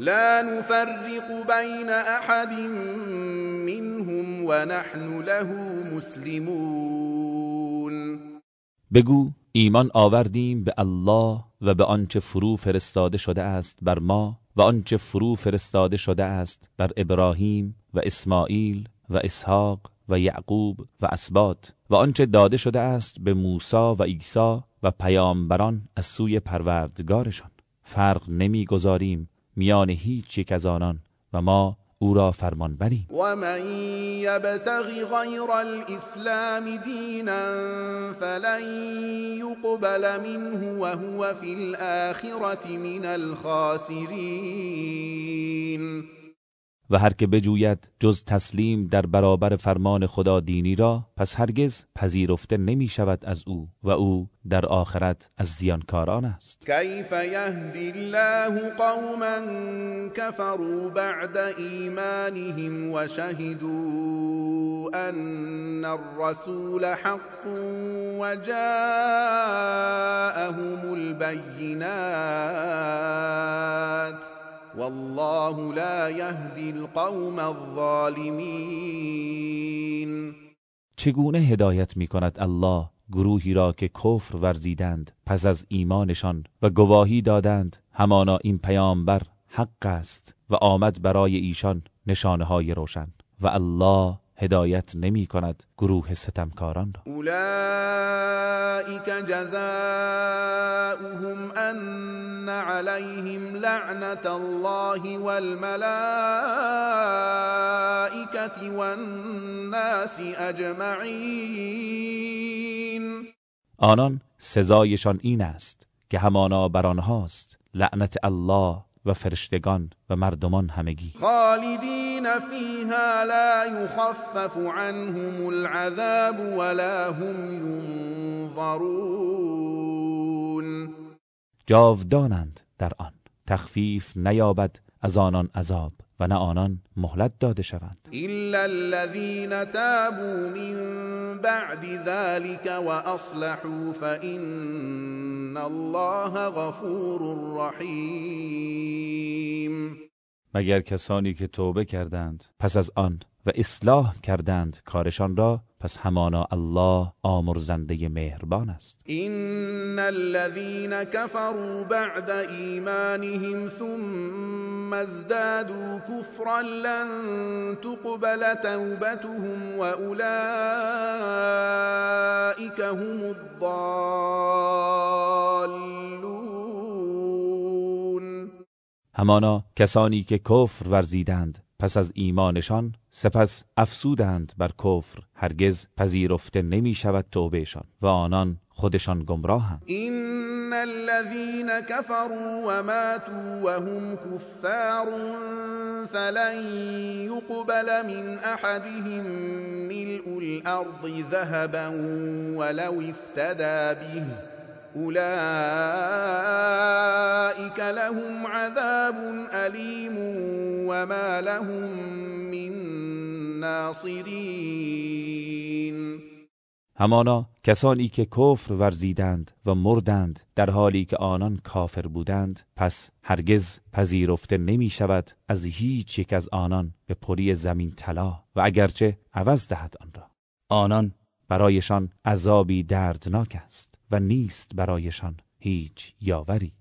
لا نفرق بين أحد منهم ونحن له مسلمون. بگو، ایمان آوردیم به الله و به آنچه فرو فرستاده شده است بر ما و آنچه فرو فرستاده شده است بر ابراهیم و اسماعیل و اسحاق و یعقوب و اسبات و آنچه داده شده است به موسی و عیسی و پیامبران از سوی پروردگارشان. فرق نمیگذاریم. میان هیچ یک از آنان و ما او را فرمان بریم و من یبتغی غیر الاسلام دینا فلن یقبل منه و هو فی الاخرة من الخاسرین. و هر که بجوید جز تسلیم در برابر فرمان خدا دینی را، پس هرگز پذیرفته نمی شود از او و او در آخرت از زیانکاران است. کیف یهدی الله قوما کفروا بعد ایمانهم و شهدوا ان الرسول حق و جاءهم البینات. والله لا يهدي القوم الظالمين. چگونه هدایت می کند الله گروهی را که کفر ورزیدند، پس از ایمانشان و گواهی دادند، همانا این پیامبر حق است و آمد برای ایشان نشانه های روشن. و الله هدایت نمی کند گروه ستمکاران را. اولئیک جزاؤهم ان علیهم لعنت الله والملائکة والناس اجمعین. آنان سزایشان این است که همانا بر آنهاست. لعنت الله و فرشتگان و مردمان همگی. خالدین فیها لا یخفف عنهم العذاب ولا هم ینظرون. جاودانند در آن. تخفیف نیابد از آنان عذاب و نه آنان مهلت داده شوند. الا الذين تابوا من بعد ذلك واصلحوا فان الله غفور رحیم. مگر کسانی که توبه کردند پس از آن و اصلاح کردند کارشان را، پس همانا الله آمرزنده مهربان است. این الذين كفروا بعد ایمانهم ثم ازدادوا كفرا لن تقبل توبتهم واولئك هم الضالون. همانا کسانی که کفر ورزیدند پس از ایمانشان، سپس افسودند بر کفر، هرگز پذیرفته نمی شود توبهشان و آنان خودشان گمراهند. این الذين كفروا وماتوا وهم كفار فلن يقبل من احدهم ملء الارض ذهبا ولو افتدى به اولئك لهم عذاب علیم وما لهم من ناصرین همانا کسانی که کفر ورزیدند و مردند در حالی که آنان کافر بودند، پس هرگز پذیرفته نمی شود از هیچ یک از آنان به پری زمین طلا و اگرچه عوض دهد آن را. آنان برایشان عذابی دردناک است و نیست برایشان هیچ یاوری.